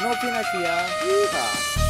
No here. Yeehaw.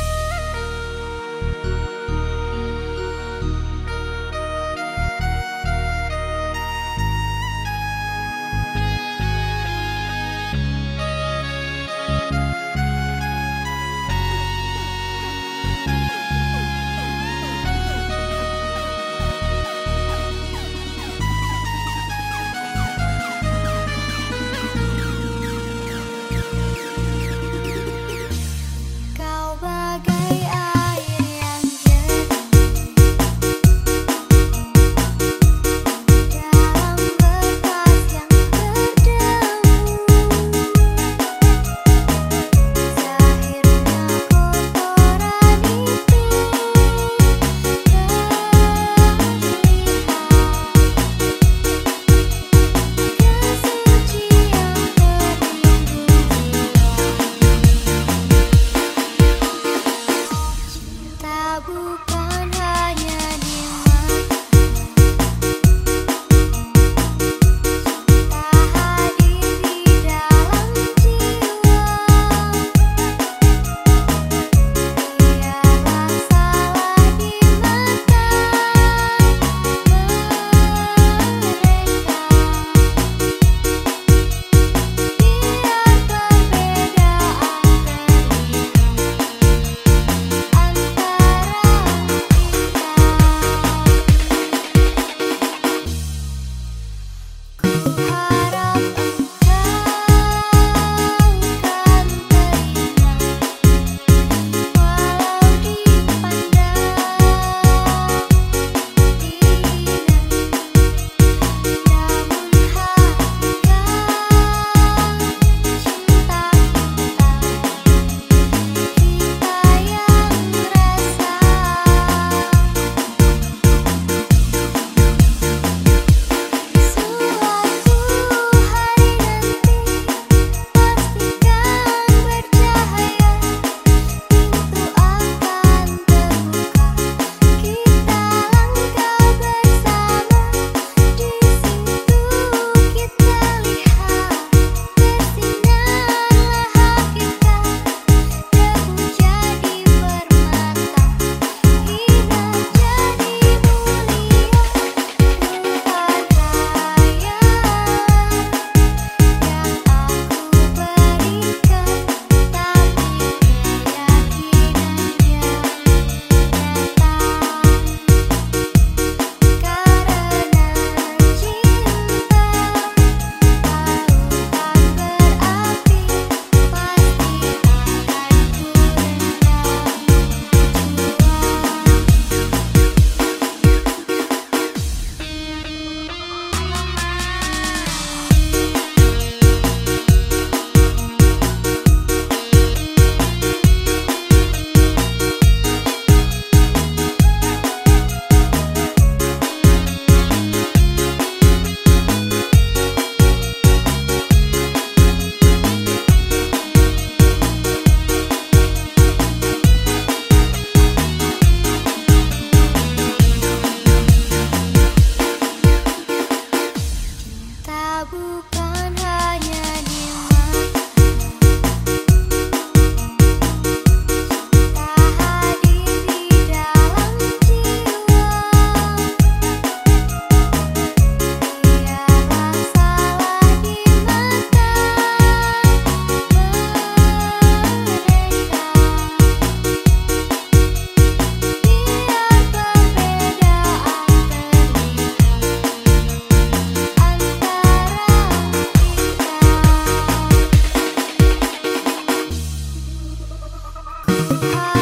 Bye.